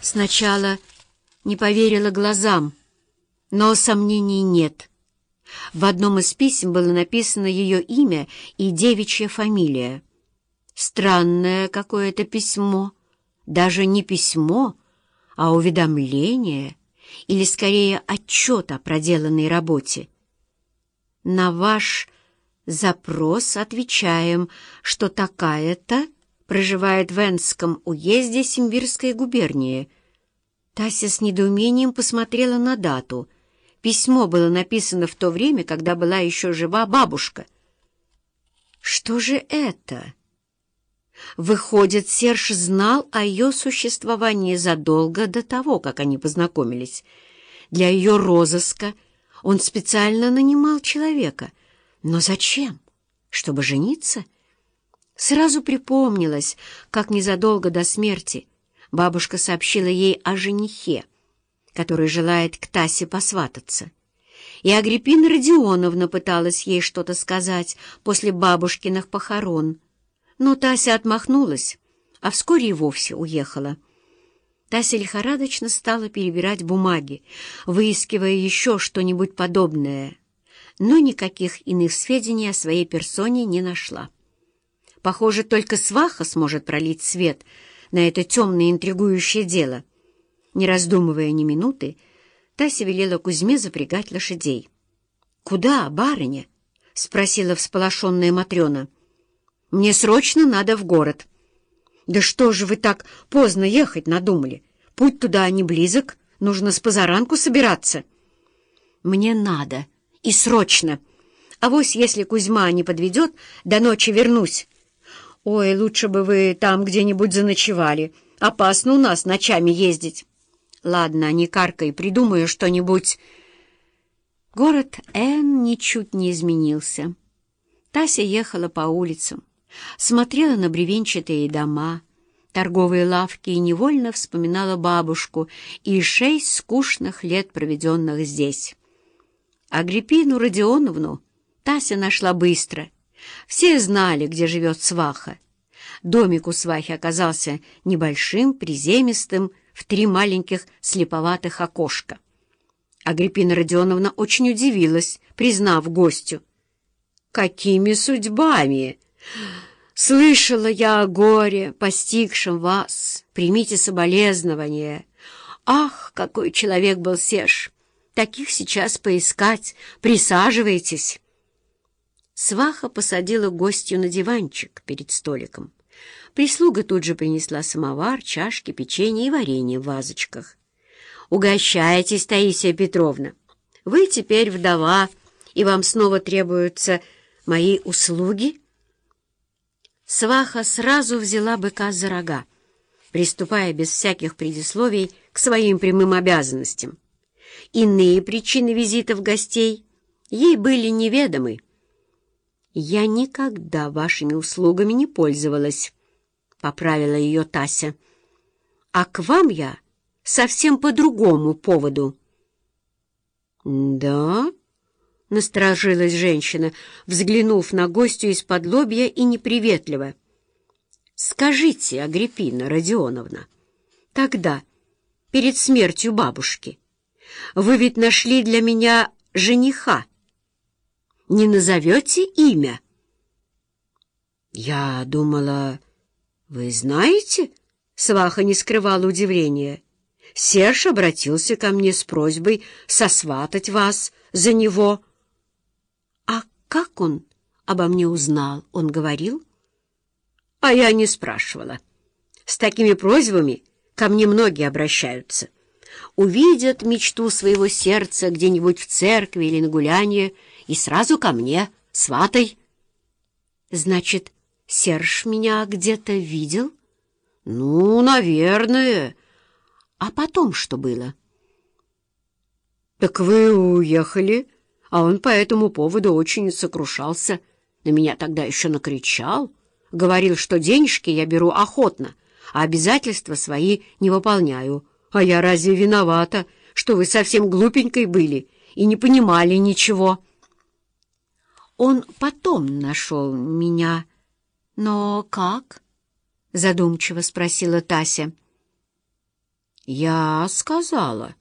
Сначала не поверила глазам, но сомнений нет. В одном из писем было написано ее имя и девичья фамилия. Странное какое-то письмо, даже не письмо, а уведомление или, скорее, отчет о проделанной работе. На ваш запрос отвечаем, что такая-то проживает в Энском уезде Симбирской губернии. Тася с недоумением посмотрела на дату. Письмо было написано в то время, когда была еще жива бабушка. Что же это? Выходит, Серж знал о ее существовании задолго до того, как они познакомились. Для ее розыска он специально нанимал человека. Но зачем? Чтобы жениться? — Сразу припомнилось, как незадолго до смерти бабушка сообщила ей о женихе, который желает к Тасе посвататься. И Агриппина Родионовна пыталась ей что-то сказать после бабушкиных похорон. Но Тася отмахнулась, а вскоре и вовсе уехала. Тася лихорадочно стала перебирать бумаги, выискивая еще что-нибудь подобное, но никаких иных сведений о своей персоне не нашла. Похоже, только сваха сможет пролить свет на это темное интригующее дело. Не раздумывая ни минуты, Тася велела Кузьме запрягать лошадей. «Куда, барыня?» — спросила всполошенная Матрена. «Мне срочно надо в город». «Да что же вы так поздно ехать надумали? Путь туда не близок, нужно с позаранку собираться». «Мне надо, и срочно. А вось если Кузьма не подведет, до ночи вернусь». «Ой, лучше бы вы там где-нибудь заночевали. Опасно у нас ночами ездить». «Ладно, не каркай, придумаю что-нибудь». Город Н ничуть не изменился. Тася ехала по улицам, смотрела на бревенчатые дома, торговые лавки и невольно вспоминала бабушку и шесть скучных лет, проведенных здесь. Агриппину Родионовну Тася нашла быстро — все знали, где живет сваха. Домик у свахи оказался небольшим, приземистым, в три маленьких слеповатых окошка. Агриппина Родионовна очень удивилась, признав гостю. «Какими судьбами? Слышала я о горе, постигшем вас. Примите соболезнования. Ах, какой человек был Серж! Таких сейчас поискать. Присаживайтесь». Сваха посадила гостью на диванчик перед столиком. Прислуга тут же принесла самовар, чашки, печенье и варенье в вазочках. «Угощайтесь, Таисия Петровна. Вы теперь вдова, и вам снова требуются мои услуги?» Сваха сразу взяла быка за рога, приступая без всяких предисловий к своим прямым обязанностям. Иные причины визитов гостей ей были неведомы. «Я никогда вашими услугами не пользовалась», — поправила ее Тася. «А к вам я совсем по другому поводу». «Да?» — насторожилась женщина, взглянув на гостю из-под лобья и неприветливо. «Скажите, Агриппина Родионовна, тогда, перед смертью бабушки, вы ведь нашли для меня жениха?» не назовете имя?» «Я думала, вы знаете?» Сваха не скрывала удивления. «Серж обратился ко мне с просьбой сосватать вас за него». «А как он обо мне узнал? Он говорил?» «А я не спрашивала. С такими просьбами ко мне многие обращаются. Увидят мечту своего сердца где-нибудь в церкви или на гулянье, и сразу ко мне, сватай. Значит, Серж меня где-то видел? Ну, наверное. А потом что было? Так вы уехали, а он по этому поводу очень сокрушался. На меня тогда еще накричал. Говорил, что денежки я беру охотно, а обязательства свои не выполняю. А я разве виновата, что вы совсем глупенькой были и не понимали ничего?» Он потом нашел меня. Но как? Задумчиво спросила Тася. «Я сказала»,